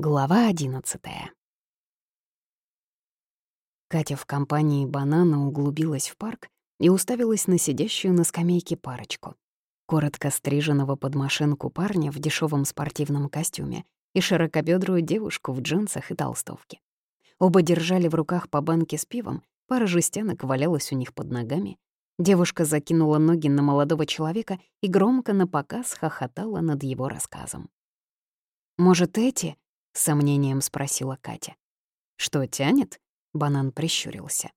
Глава одиннадцатая. Катя в компании банана углубилась в парк и уставилась на сидящую на скамейке парочку. Коротко стриженного под машинку парня в дешевом спортивном костюме и широкобедрую девушку в джинсах и толстовке. Оба держали в руках по банке с пивом, пара жестянок валялась у них под ногами. Девушка закинула ноги на молодого человека и громко напоказ хохотала над его рассказом. «Может, эти?» — сомнением спросила Катя. «Что, тянет?» — банан прищурился.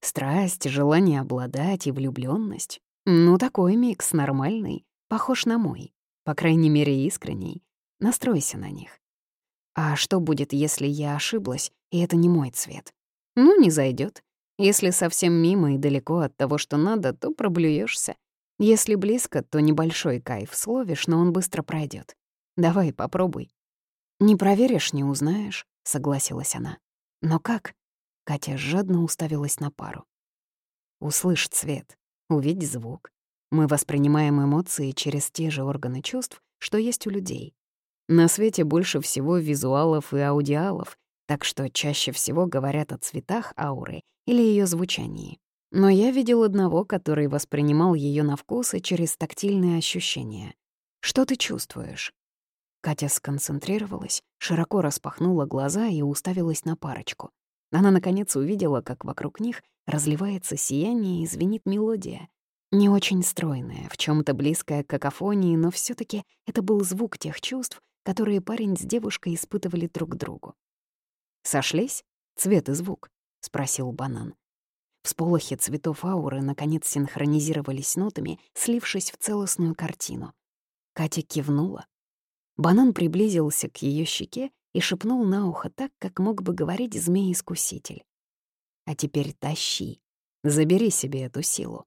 «Страсть, желание обладать и влюблённость. Ну, такой микс нормальный, похож на мой. По крайней мере, искренний. Настройся на них. А что будет, если я ошиблась, и это не мой цвет? Ну, не зайдёт. Если совсем мимо и далеко от того, что надо, то проблюешься. Если близко, то небольшой кайф словишь, но он быстро пройдет. Давай, попробуй. «Не проверишь, не узнаешь», — согласилась она. «Но как?» — Катя жадно уставилась на пару. «Услышь цвет, увидь звук. Мы воспринимаем эмоции через те же органы чувств, что есть у людей. На свете больше всего визуалов и аудиалов, так что чаще всего говорят о цветах ауры или ее звучании. Но я видел одного, который воспринимал ее на вкус и через тактильные ощущения. Что ты чувствуешь? Катя сконцентрировалась, широко распахнула глаза и уставилась на парочку. Она, наконец, увидела, как вокруг них разливается сияние и звенит мелодия. Не очень стройная, в чем то близкая к какофонии, но все таки это был звук тех чувств, которые парень с девушкой испытывали друг другу. «Сошлись? Цвет и звук?» — спросил Банан. Всполохи цветов ауры наконец синхронизировались нотами, слившись в целостную картину. Катя кивнула, Банан приблизился к ее щеке и шепнул на ухо так, как мог бы говорить змей-искуситель. «А теперь тащи, забери себе эту силу».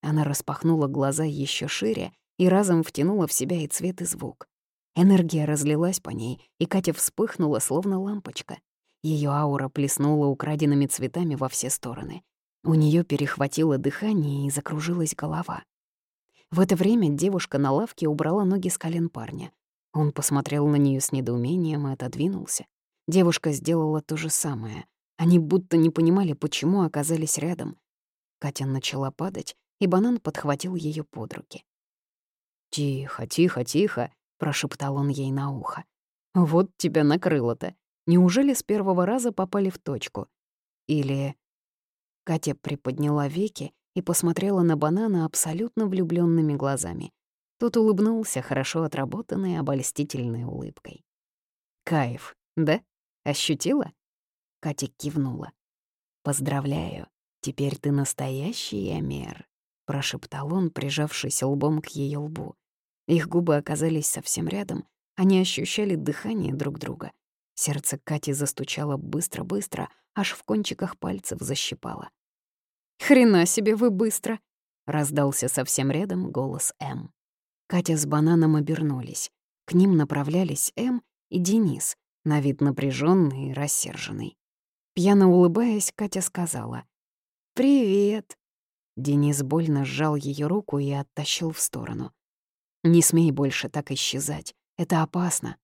Она распахнула глаза еще шире и разом втянула в себя и цвет, и звук. Энергия разлилась по ней, и Катя вспыхнула, словно лампочка. Ее аура плеснула украденными цветами во все стороны. У нее перехватило дыхание и закружилась голова. В это время девушка на лавке убрала ноги с колен парня. Он посмотрел на нее с недоумением и отодвинулся. Девушка сделала то же самое. Они будто не понимали, почему оказались рядом. Катя начала падать, и банан подхватил ее под руки. «Тихо, тихо, тихо», — прошептал он ей на ухо. «Вот тебя накрыло-то. Неужели с первого раза попали в точку? Или...» Катя приподняла веки и посмотрела на банана абсолютно влюбленными глазами. Тот улыбнулся хорошо отработанной обольстительной улыбкой. «Кайф, да? Ощутила?» Катя кивнула. «Поздравляю, теперь ты настоящий Амер», — прошептал он, прижавшись лбом к ее лбу. Их губы оказались совсем рядом, они ощущали дыхание друг друга. Сердце Кати застучало быстро-быстро, аж в кончиках пальцев защипало. «Хрена себе вы быстро!» — раздался совсем рядом голос М. Катя с бананом обернулись. К ним направлялись М и Денис, на вид напряженный и рассерженный. Пьяно улыбаясь, Катя сказала «Привет». Денис больно сжал ее руку и оттащил в сторону. «Не смей больше так исчезать. Это опасно».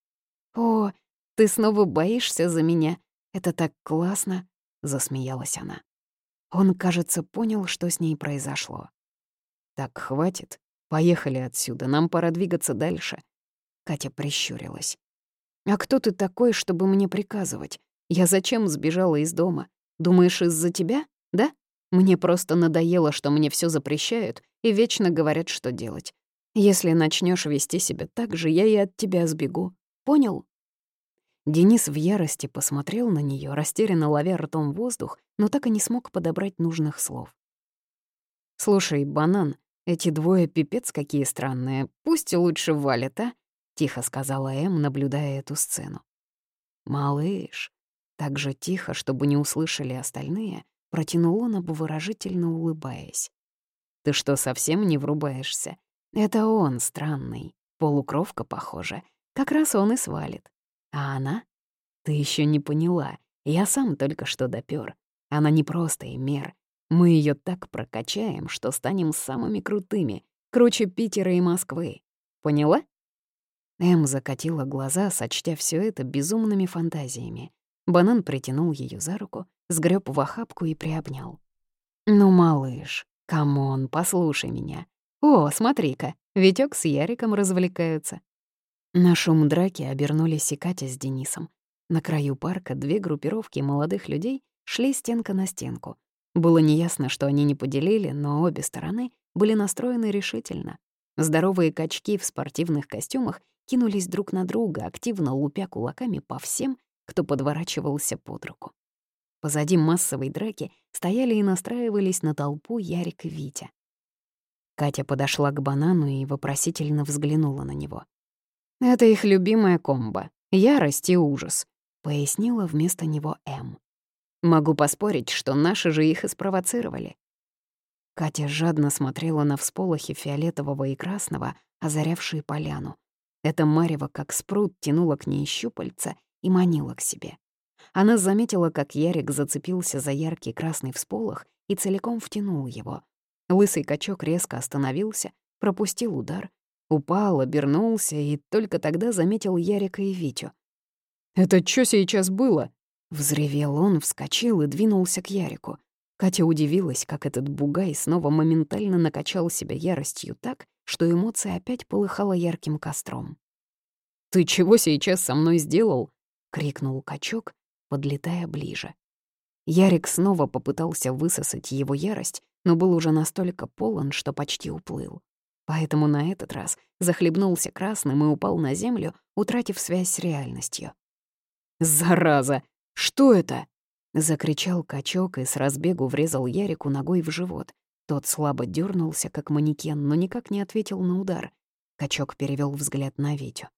«О, ты снова боишься за меня? Это так классно!» — засмеялась она. Он, кажется, понял, что с ней произошло. «Так, хватит. Поехали отсюда, нам пора двигаться дальше. Катя прищурилась. «А кто ты такой, чтобы мне приказывать? Я зачем сбежала из дома? Думаешь, из-за тебя? Да? Мне просто надоело, что мне все запрещают и вечно говорят, что делать. Если начнешь вести себя так же, я и от тебя сбегу. Понял?» Денис в ярости посмотрел на нее, растерянно ловя ртом воздух, но так и не смог подобрать нужных слов. «Слушай, банан, эти двое пипец какие странные. Пусть лучше валят, а?» — тихо сказала Эм, наблюдая эту сцену. «Малыш!» Так же тихо, чтобы не услышали остальные, протянул он, обворожительно улыбаясь. «Ты что, совсем не врубаешься? Это он странный, полукровка, похоже. Как раз он и свалит. А она? Ты еще не поняла. Я сам только что допёр. Она не просто Эмер, мы ее так прокачаем, что станем самыми крутыми, круче Питера и Москвы. Поняла? Эм закатила глаза, сочтя все это безумными фантазиями. Банан притянул ее за руку, сгреб в охапку и приобнял. «Ну, малыш, come on, послушай меня. О, смотри-ка, Витёк с Яриком развлекаются». На шум драки обернулись и Катя с Денисом. На краю парка две группировки молодых людей шли стенка на стенку. Было неясно, что они не поделили, но обе стороны были настроены решительно. Здоровые качки в спортивных костюмах кинулись друг на друга, активно лупя кулаками по всем, кто подворачивался под руку. Позади массовой драки стояли и настраивались на толпу Ярик и Витя. Катя подошла к банану и вопросительно взглянула на него. «Это их любимая комбо — ярость и ужас», — пояснила вместо него М. «Могу поспорить, что наши же их и спровоцировали». Катя жадно смотрела на всполохи фиолетового и красного, озарявшие поляну. Это марево, как спрут, тянуло к ней щупальца и манила к себе. Она заметила, как Ярик зацепился за яркий красный всполох и целиком втянул его. Лысый качок резко остановился, пропустил удар, упал, обернулся и только тогда заметил Ярика и Витю. «Это что сейчас было?» Взревел он, вскочил и двинулся к Ярику. Катя удивилась, как этот бугай снова моментально накачал себя яростью так, что эмоция опять полыхала ярким костром. «Ты чего сейчас со мной сделал?» — крикнул качок, подлетая ближе. Ярик снова попытался высосать его ярость, но был уже настолько полон, что почти уплыл. Поэтому на этот раз захлебнулся красным и упал на землю, утратив связь с реальностью. «Зараза! Что это?» — закричал качок и с разбегу врезал Ярику ногой в живот. Тот слабо дернулся, как манекен, но никак не ответил на удар. Качок перевел взгляд на Витю.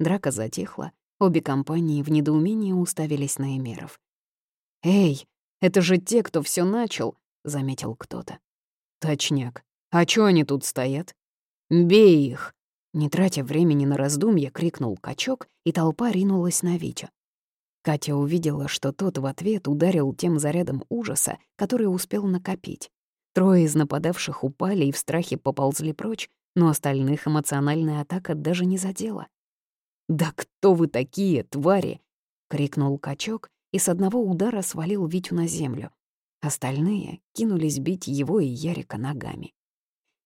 Драка затихла, обе компании в недоумении уставились на Эмеров. «Эй, это же те, кто все начал», — заметил кто-то. «Точняк. А чё они тут стоят?» «Бей их!» Не тратя времени на раздумья, крикнул качок, и толпа ринулась на Витю. Катя увидела, что тот в ответ ударил тем зарядом ужаса, который успел накопить. Трое из нападавших упали и в страхе поползли прочь, но остальных эмоциональная атака даже не задела. «Да кто вы такие, твари?» — крикнул качок и с одного удара свалил Витю на землю. Остальные кинулись бить его и Ярика ногами.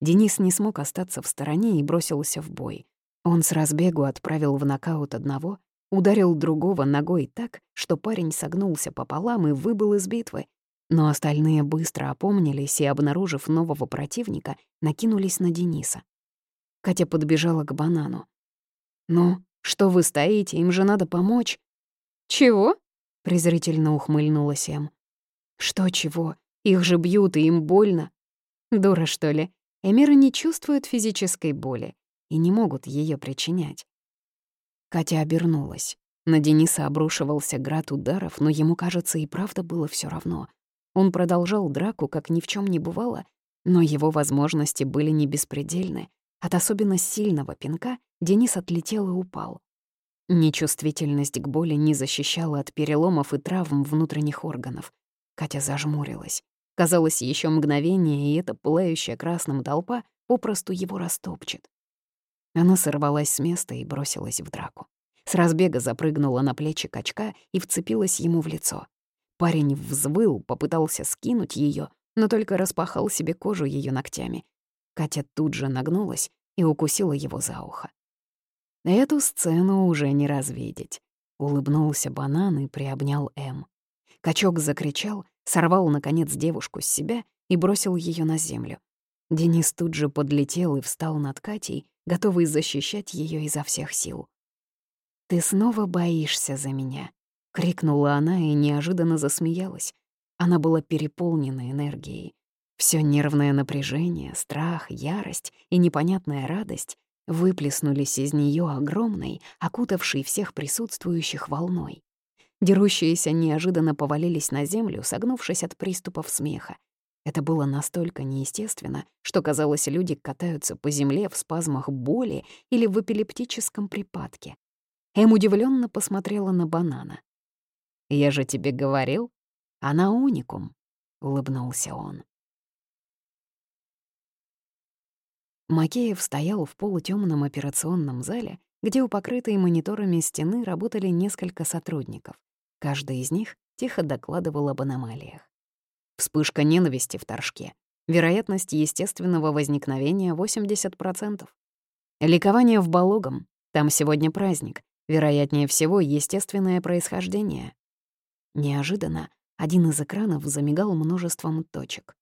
Денис не смог остаться в стороне и бросился в бой. Он с разбегу отправил в нокаут одного, ударил другого ногой так, что парень согнулся пополам и выбыл из битвы. Но остальные быстро опомнились и, обнаружив нового противника, накинулись на Дениса. Катя подбежала к банану. «Ну, что вы стоите? Им же надо помочь». «Чего?» — презрительно ухмыльнулась Эм. «Что чего? Их же бьют, и им больно». «Дура, что ли? Эмиры не чувствуют физической боли и не могут ее причинять». Катя обернулась. На Дениса обрушивался град ударов, но ему, кажется, и правда было все равно. Он продолжал драку, как ни в чем не бывало, но его возможности были не беспредельны. От особенно сильного пинка Денис отлетел и упал. Нечувствительность к боли не защищала от переломов и травм внутренних органов. Катя зажмурилась. Казалось, еще мгновение, и эта пылающая красным толпа попросту его растопчет. Она сорвалась с места и бросилась в драку. С разбега запрыгнула на плечи качка и вцепилась ему в лицо. Парень взвыл, попытался скинуть ее, но только распахал себе кожу ее ногтями. Катя тут же нагнулась и укусила его за ухо. Эту сцену уже не развидеть. Улыбнулся банан и приобнял М. Качок закричал, сорвал, наконец, девушку с себя и бросил ее на землю. Денис тут же подлетел и встал над Катей, готовый защищать ее изо всех сил. «Ты снова боишься за меня?» — крикнула она и неожиданно засмеялась. Она была переполнена энергией. Все нервное напряжение, страх, ярость и непонятная радость выплеснулись из нее огромной, окутавшей всех присутствующих волной. Дерущиеся неожиданно повалились на землю, согнувшись от приступов смеха. Это было настолько неестественно, что, казалось, люди катаются по земле в спазмах боли или в эпилептическом припадке. Эм удивленно посмотрела на банана. «Я же тебе говорил, она уникум», — улыбнулся он. Макеев стоял в полутемном операционном зале где у покрытой мониторами стены работали несколько сотрудников. Каждый из них тихо докладывал об аномалиях. Вспышка ненависти в Торжке. Вероятность естественного возникновения 80%. Ликование в Бологом. Там сегодня праздник. Вероятнее всего, естественное происхождение. Неожиданно один из экранов замигал множеством точек.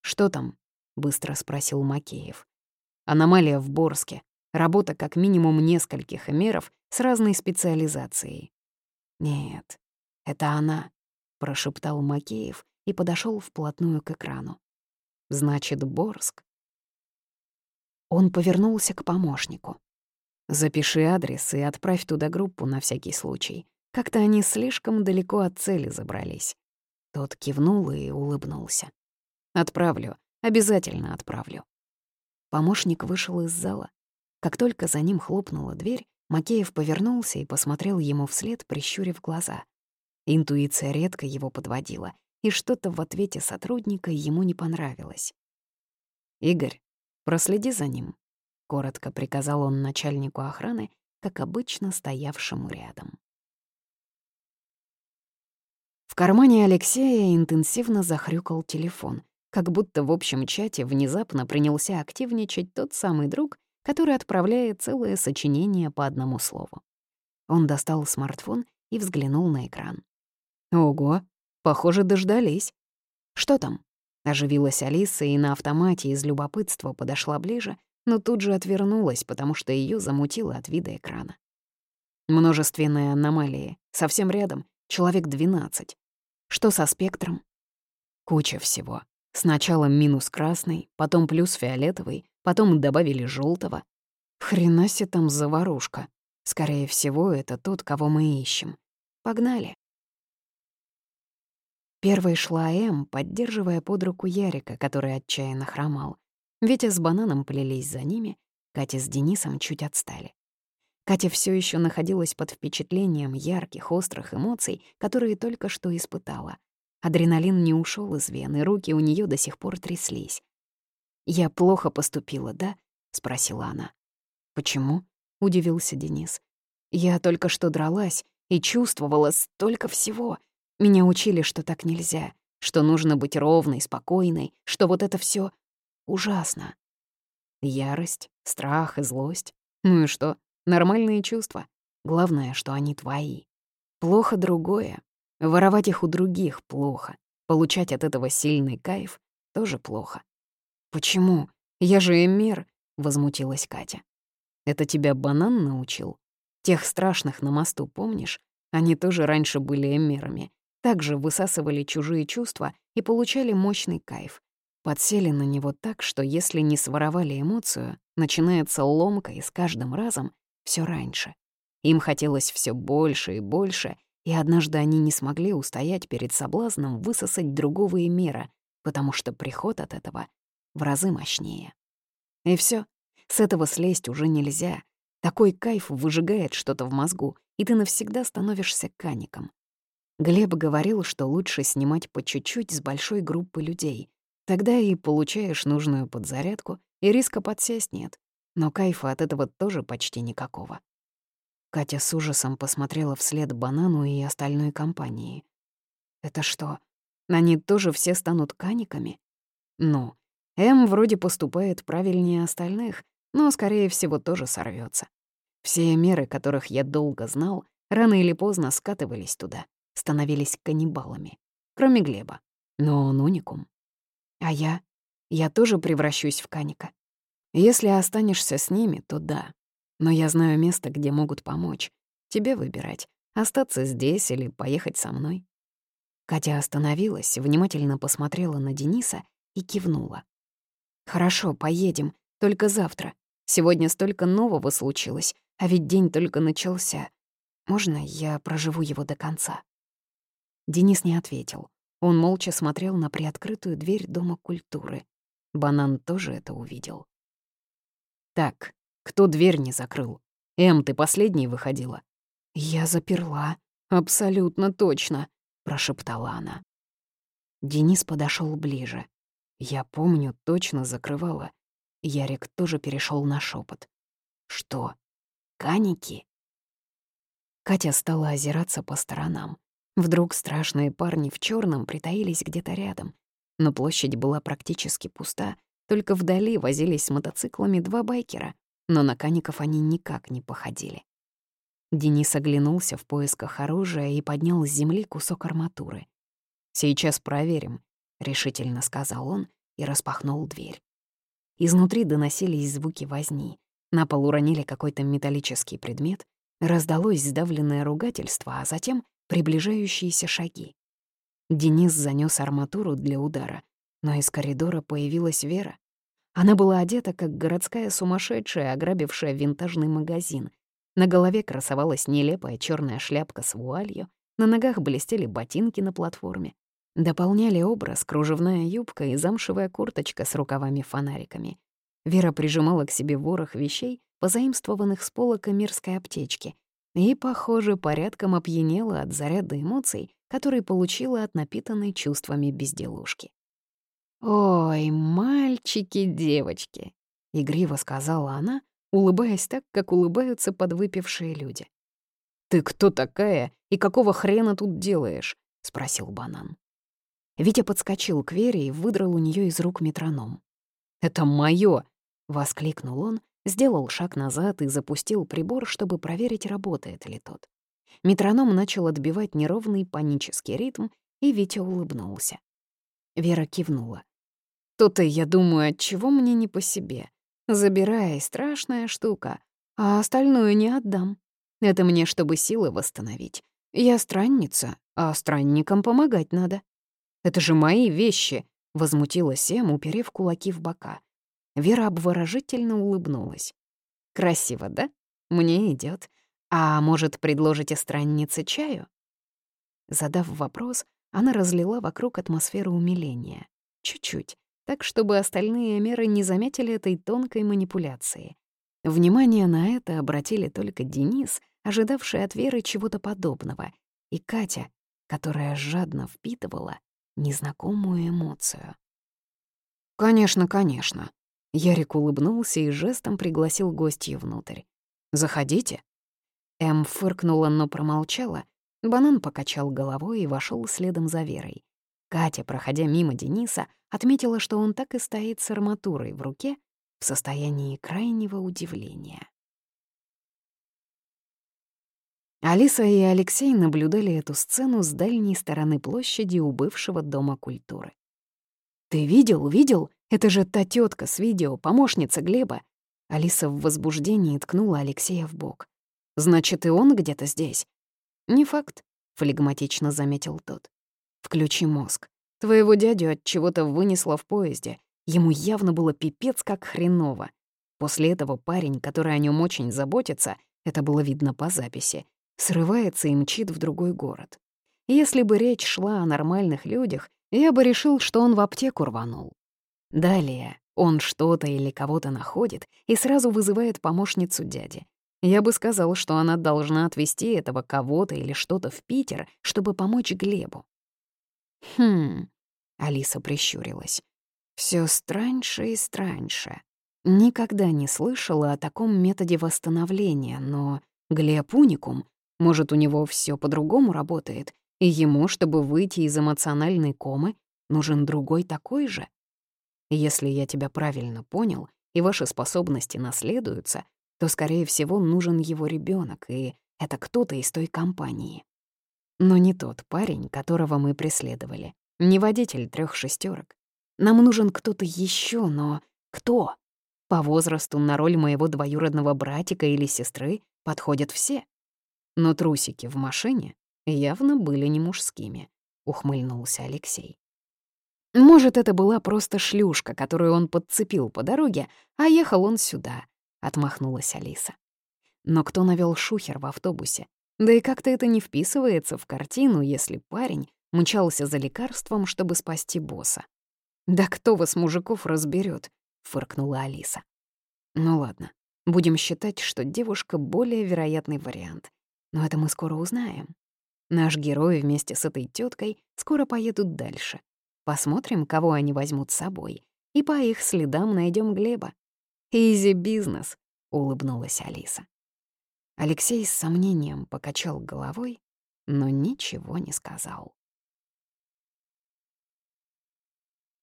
«Что там?» — быстро спросил Макеев. «Аномалия в Борске. Работа как минимум нескольких эмеров с разной специализацией». «Нет, это она», — прошептал Макеев и подошел вплотную к экрану. «Значит, Борск». Он повернулся к помощнику. «Запиши адрес и отправь туда группу на всякий случай. Как-то они слишком далеко от цели забрались». Тот кивнул и улыбнулся. «Отправлю. Обязательно отправлю». Помощник вышел из зала. Как только за ним хлопнула дверь, Макеев повернулся и посмотрел ему вслед, прищурив глаза. Интуиция редко его подводила, и что-то в ответе сотрудника ему не понравилось. «Игорь, проследи за ним», — коротко приказал он начальнику охраны, как обычно стоявшему рядом. В кармане Алексея интенсивно захрюкал телефон, как будто в общем чате внезапно принялся активничать тот самый друг, который отправляет целое сочинение по одному слову. Он достал смартфон и взглянул на экран. «Ого, похоже, дождались. Что там?» Оживилась Алиса и на автомате из любопытства подошла ближе, но тут же отвернулась, потому что ее замутило от вида экрана. Множественные аномалии. Совсем рядом. Человек 12. Что со спектром? Куча всего. Сначала минус красный, потом плюс фиолетовый, потом добавили желтого. Хрена там заварушка. Скорее всего, это тот, кого мы ищем. Погнали. Первой шла Эм, поддерживая под руку Ярика, который отчаянно хромал. Витя с бананом плелись за ними, Катя с Денисом чуть отстали. Катя все еще находилась под впечатлением ярких, острых эмоций, которые только что испытала. Адреналин не ушел из вены, руки у нее до сих пор тряслись. «Я плохо поступила, да?» — спросила она. «Почему?» — удивился Денис. «Я только что дралась и чувствовала столько всего. Меня учили, что так нельзя, что нужно быть ровной, спокойной, что вот это все ужасно. Ярость, страх и злость. Ну и что? Нормальные чувства. Главное, что они твои. Плохо другое. Воровать их у других плохо. Получать от этого сильный кайф тоже плохо. «Почему? Я же эмир», — возмутилась Катя. «Это тебя банан научил? Тех страшных на мосту, помнишь? Они тоже раньше были эмерами. Также высасывали чужие чувства и получали мощный кайф. Подсели на него так, что если не своровали эмоцию, начинается ломка и с каждым разом все раньше. Им хотелось все больше и больше, и однажды они не смогли устоять перед соблазном высосать другого эмира, потому что приход от этого в разы мощнее. И все, с этого слезть уже нельзя. Такой кайф выжигает что-то в мозгу, и ты навсегда становишься каником. Глеб говорил, что лучше снимать по чуть-чуть с большой группы людей. Тогда и получаешь нужную подзарядку, и риска подсесть нет. Но кайфа от этого тоже почти никакого. Катя с ужасом посмотрела вслед банану и остальной компании. «Это что, они тоже все станут каниками?» «Ну, М вроде поступает правильнее остальных, но, скорее всего, тоже сорвется. Все меры, которых я долго знал, рано или поздно скатывались туда, становились каннибалами. Кроме Глеба. Но он уникум. А я? Я тоже превращусь в каника. Если останешься с ними, то да, но я знаю место, где могут помочь. Тебе выбирать, остаться здесь или поехать со мной». Катя остановилась, внимательно посмотрела на Дениса и кивнула. «Хорошо, поедем, только завтра. Сегодня столько нового случилось, а ведь день только начался. Можно я проживу его до конца?» Денис не ответил. Он молча смотрел на приоткрытую дверь Дома культуры. Банан тоже это увидел. «Так, кто дверь не закрыл? Эм, ты последней выходила?» «Я заперла. Абсолютно точно», — прошептала она. Денис подошел ближе. Я помню, точно закрывала. Ярик тоже перешел на шепот. «Что?» механики. Катя стала озираться по сторонам. Вдруг страшные парни в черном притаились где-то рядом. Но площадь была практически пуста, только вдали возились с мотоциклами два байкера, но на каников они никак не походили. Денис оглянулся в поисках оружия и поднял с земли кусок арматуры. «Сейчас проверим», — решительно сказал он и распахнул дверь. Изнутри доносились звуки возни. На пол уронили какой-то металлический предмет, раздалось сдавленное ругательство, а затем приближающиеся шаги. Денис занёс арматуру для удара, но из коридора появилась Вера. Она была одета, как городская сумасшедшая, ограбившая винтажный магазин. На голове красовалась нелепая черная шляпка с вуалью, на ногах блестели ботинки на платформе. Дополняли образ кружевная юбка и замшевая курточка с рукавами-фонариками. Вера прижимала к себе ворох вещей, позаимствованных с полок мирской аптечки, и, похоже, порядком опьянела от заряда эмоций, который получила от напитанной чувствами безделушки. «Ой, мальчики, девочки!» — игриво сказала она, улыбаясь так, как улыбаются подвыпившие люди. «Ты кто такая и какого хрена тут делаешь?» — спросил Банан. Витя подскочил к Вере и выдрал у нее из рук метроном. «Это моё!» — воскликнул он, сделал шаг назад и запустил прибор, чтобы проверить, работает ли тот. Метроном начал отбивать неровный панический ритм, и Витя улыбнулся. Вера кивнула. «То-то я думаю, от чего мне не по себе. Забирай, страшная штука, а остальное не отдам. Это мне, чтобы силы восстановить. Я странница, а странникам помогать надо». Это же мои вещи!» — возмутилась Эм, уперев кулаки в бока. Вера обворожительно улыбнулась. «Красиво, да? Мне идет. А может, предложите страннице чаю?» Задав вопрос, она разлила вокруг атмосферу умиления. Чуть-чуть, так, чтобы остальные меры не заметили этой тонкой манипуляции. Внимание на это обратили только Денис, ожидавший от Веры чего-то подобного, и Катя, которая жадно впитывала незнакомую эмоцию. «Конечно, конечно». Ярик улыбнулся и жестом пригласил гостью внутрь. «Заходите». Эм фыркнула, но промолчала. Банан покачал головой и вошел следом за Верой. Катя, проходя мимо Дениса, отметила, что он так и стоит с арматурой в руке в состоянии крайнего удивления. Алиса и Алексей наблюдали эту сцену с дальней стороны площади у бывшего Дома культуры. «Ты видел, видел? Это же та тетка с видео, помощница Глеба!» Алиса в возбуждении ткнула Алексея в бок. «Значит, и он где-то здесь?» «Не факт», — флегматично заметил тот. «Включи мозг. Твоего дядю от чего-то вынесло в поезде. Ему явно было пипец как хреново. После этого парень, который о нем очень заботится, это было видно по записи, срывается и мчит в другой город. Если бы речь шла о нормальных людях, я бы решил, что он в аптеку рванул. Далее он что-то или кого-то находит и сразу вызывает помощницу дяди. Я бы сказал, что она должна отвезти этого кого-то или что-то в Питер, чтобы помочь Глебу. Хм, Алиса прищурилась. Все страньше и страньше. Никогда не слышала о таком методе восстановления, но Глеб уникум может, у него все по-другому работает, и ему, чтобы выйти из эмоциональной комы, нужен другой такой же? Если я тебя правильно понял, и ваши способности наследуются, то, скорее всего, нужен его ребенок, и это кто-то из той компании. Но не тот парень, которого мы преследовали, не водитель трех шестерок. Нам нужен кто-то еще, но кто? По возрасту на роль моего двоюродного братика или сестры подходят все но трусики в машине явно были не мужскими», — ухмыльнулся Алексей. «Может, это была просто шлюшка, которую он подцепил по дороге, а ехал он сюда», — отмахнулась Алиса. «Но кто навёл шухер в автобусе? Да и как-то это не вписывается в картину, если парень мчался за лекарством, чтобы спасти босса. «Да кто вас, мужиков, разберет? фыркнула Алиса. «Ну ладно, будем считать, что девушка — более вероятный вариант. Но это мы скоро узнаем. Наш герой вместе с этой теткой скоро поедут дальше. Посмотрим, кого они возьмут с собой, и по их следам найдем Глеба. «Изи бизнес», — улыбнулась Алиса. Алексей с сомнением покачал головой, но ничего не сказал.